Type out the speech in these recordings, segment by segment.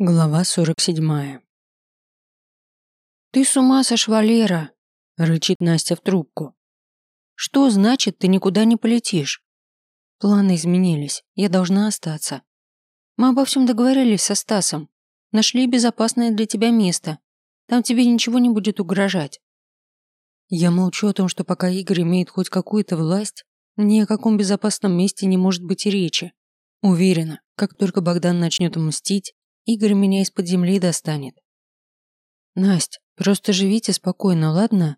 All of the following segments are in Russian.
Глава 47. «Ты с ума сошла, Валера!» – рычит Настя в трубку. «Что значит, ты никуда не полетишь?» Планы изменились, я должна остаться. Мы обо всем договорились со Стасом. Нашли безопасное для тебя место. Там тебе ничего не будет угрожать. Я молчу о том, что пока Игорь имеет хоть какую-то власть, ни о каком безопасном месте не может быть и речи. Уверена, как только Богдан начнет мстить, Игорь меня из-под земли достанет. Насть, просто живите спокойно, ладно?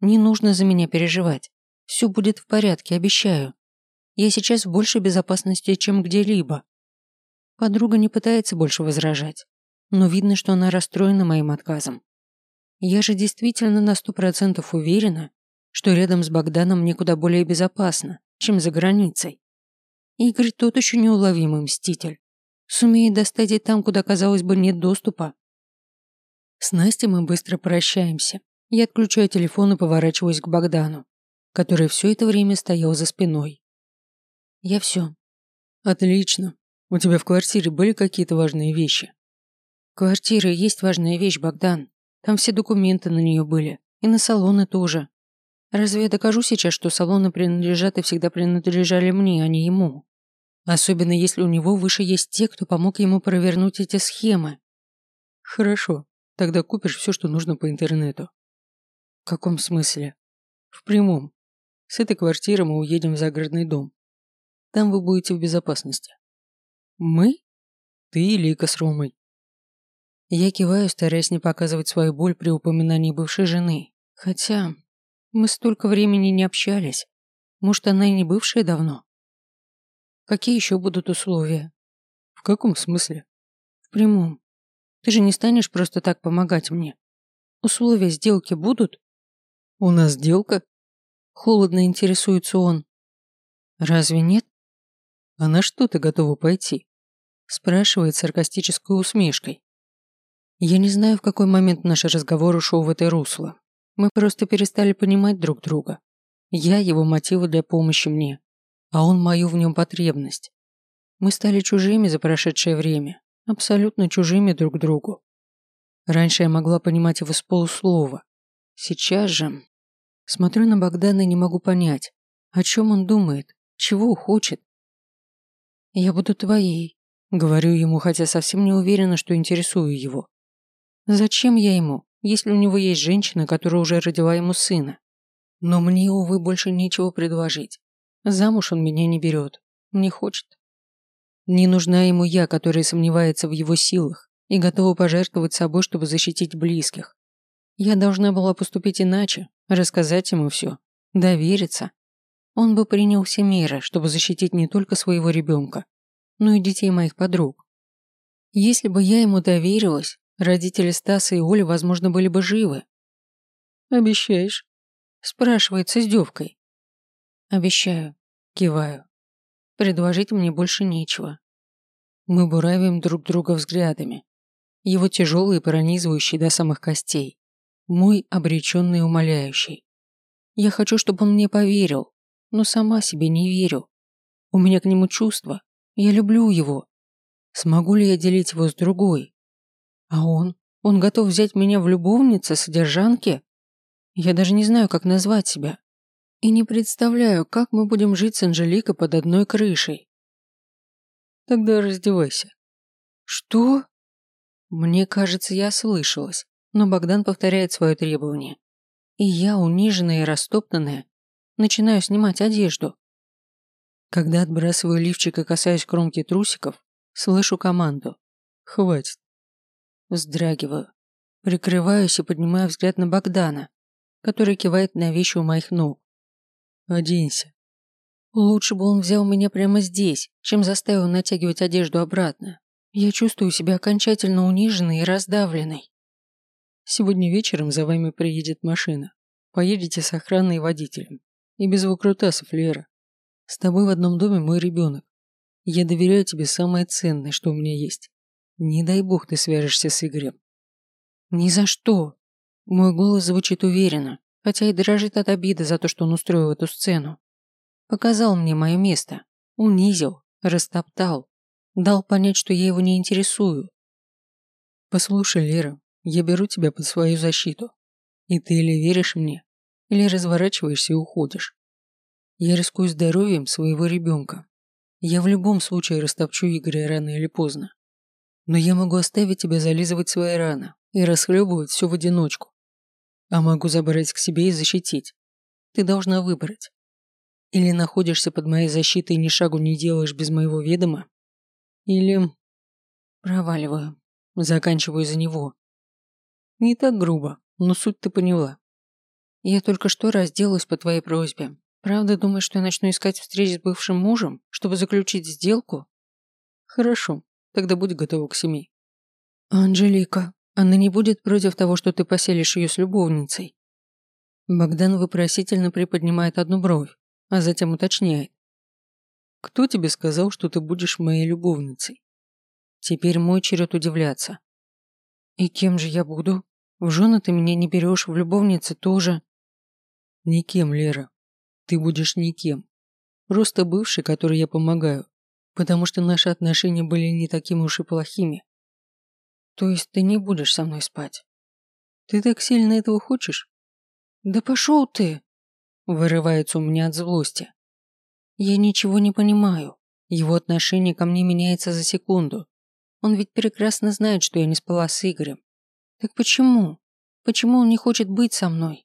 Не нужно за меня переживать. Все будет в порядке, обещаю. Я сейчас в большей безопасности, чем где-либо. Подруга не пытается больше возражать, но видно, что она расстроена моим отказом. Я же действительно на сто процентов уверена, что рядом с Богданом мне куда более безопасно, чем за границей. Игорь тот еще неуловимый мститель. Сумеет достать и там, куда, казалось бы, нет доступа. С Настей мы быстро прощаемся. Я отключаю телефон и поворачиваюсь к Богдану, который все это время стоял за спиной. Я все. Отлично. У тебя в квартире были какие-то важные вещи? Квартира есть важная вещь, Богдан. Там все документы на нее были. И на салоны тоже. Разве я докажу сейчас, что салоны принадлежат и всегда принадлежали мне, а не ему? Особенно если у него выше есть те, кто помог ему провернуть эти схемы. Хорошо, тогда купишь все, что нужно по интернету. В каком смысле? В прямом. С этой квартиры мы уедем в загородный дом. Там вы будете в безопасности. Мы? Ты и Лика с Ромой. Я киваю, стараясь не показывать свою боль при упоминании бывшей жены. Хотя мы столько времени не общались. Может, она и не бывшая давно. Какие еще будут условия? В каком смысле? В прямом. Ты же не станешь просто так помогать мне. Условия сделки будут? У нас сделка? Холодно интересуется он. Разве нет? А на что ты готова пойти? Спрашивает саркастической усмешкой. Я не знаю, в какой момент наш разговор ушел в это русло. Мы просто перестали понимать друг друга. Я его мотивы для помощи мне, а он мою в нем потребность. Мы стали чужими за прошедшее время, абсолютно чужими друг другу. Раньше я могла понимать его с полуслова. Сейчас же... Смотрю на Богдана и не могу понять, о чем он думает, чего хочет. «Я буду твоей», — говорю ему, хотя совсем не уверена, что интересую его. Зачем я ему, если у него есть женщина, которая уже родила ему сына? Но мне, увы, больше нечего предложить. Замуж он меня не берет, не хочет. Не нужна ему я, которая сомневается в его силах и готова пожертвовать собой, чтобы защитить близких. Я должна была поступить иначе, рассказать ему все, довериться. Он бы принял все меры, чтобы защитить не только своего ребенка, но и детей моих подруг. Если бы я ему доверилась, родители Стаса и Оли, возможно, были бы живы. «Обещаешь?» – спрашивает с издевкой. Обещаю. Киваю. Предложить мне больше нечего. Мы буравим друг друга взглядами. Его тяжелый и пронизывающий до самых костей. Мой обреченный умоляющий. Я хочу, чтобы он мне поверил, но сама себе не верю. У меня к нему чувства. Я люблю его. Смогу ли я делить его с другой? А он? Он готов взять меня в любовнице, содержанки? Я даже не знаю, как назвать себя. И не представляю, как мы будем жить с Анжеликой под одной крышей. Тогда раздевайся. Что? Мне кажется, я слышалась, но Богдан повторяет свое требование. И я, униженная и растоптанная, начинаю снимать одежду. Когда отбрасываю лифчик и касаюсь кромки трусиков, слышу команду. Хватит. Вздрагиваю. Прикрываюсь и поднимаю взгляд на Богдана, который кивает на вещи у моих ног. Оденься. Лучше бы он взял меня прямо здесь, чем заставил натягивать одежду обратно. Я чувствую себя окончательно униженной и раздавленной. Сегодня вечером за вами приедет машина. Поедете с охраной и водителем. И без выкрутасов, Лера. С тобой в одном доме мой ребенок. Я доверяю тебе самое ценное, что у меня есть. Не дай бог ты свяжешься с Игорем. Ни за что. Мой голос звучит уверенно, хотя и дрожит от обиды за то, что он устроил эту сцену. Показал мне мое место, унизил, растоптал, дал понять, что я его не интересую. Послушай, Лера, я беру тебя под свою защиту. И ты или веришь мне, или разворачиваешься и уходишь. Я рискую здоровьем своего ребенка. Я в любом случае растопчу Игоря рано или поздно. Но я могу оставить тебя зализывать свои раны и расхлебывать все в одиночку. А могу забрать к себе и защитить. Ты должна выбрать. Или находишься под моей защитой и ни шагу не делаешь без моего ведома, или... Проваливаю. Заканчиваю за него. Не так грубо, но суть ты поняла. Я только что разделалась по твоей просьбе. Правда, думаешь, что я начну искать встреч с бывшим мужем, чтобы заключить сделку? Хорошо, тогда будь готова к семье. Анжелика, она не будет против того, что ты поселишь ее с любовницей. Богдан вопросительно приподнимает одну бровь, а затем уточняет. Кто тебе сказал, что ты будешь моей любовницей? Теперь мой черед удивляться. И кем же я буду? В жены ты меня не берешь, в любовницы тоже. Никем, Лера. Ты будешь никем. Просто бывший, который я помогаю. Потому что наши отношения были не такими уж и плохими. То есть ты не будешь со мной спать? Ты так сильно этого хочешь? Да пошел ты! Вырывается у меня от злости. Я ничего не понимаю. Его отношение ко мне меняется за секунду. Он ведь прекрасно знает, что я не спала с Игорем. Так почему? Почему он не хочет быть со мной?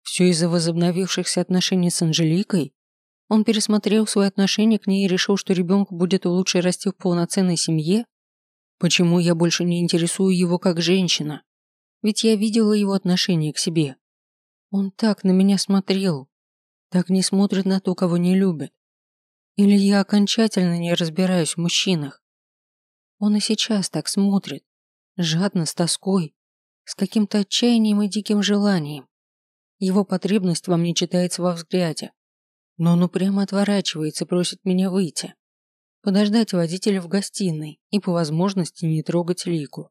Все из-за возобновившихся отношений с Анжеликой? Он пересмотрел свои отношения к ней и решил, что ребенку будет лучше расти в полноценной семье? Почему я больше не интересую его как женщина? Ведь я видела его отношение к себе. Он так на меня смотрел. Так не смотрит на то, кого не любит. Или я окончательно не разбираюсь в мужчинах? Он и сейчас так смотрит, жадно, с тоской, с каким-то отчаянием и диким желанием. Его потребность во мне читается во взгляде. Но он упрямо отворачивается и просит меня выйти. Подождать водителя в гостиной и по возможности не трогать Лику.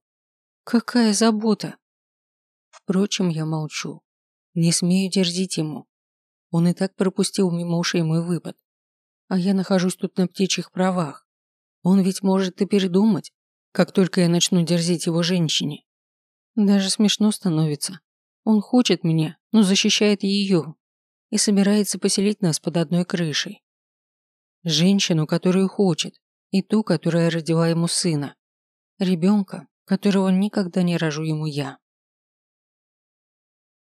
Какая забота! Впрочем, я молчу. Не смею дерзить ему. Он и так пропустил мимо ушей мой выпад а я нахожусь тут на птичьих правах. Он ведь может и передумать, как только я начну дерзить его женщине. Даже смешно становится. Он хочет меня, но защищает ее и собирается поселить нас под одной крышей. Женщину, которую хочет, и ту, которая родила ему сына. Ребенка, которого никогда не рожу ему я.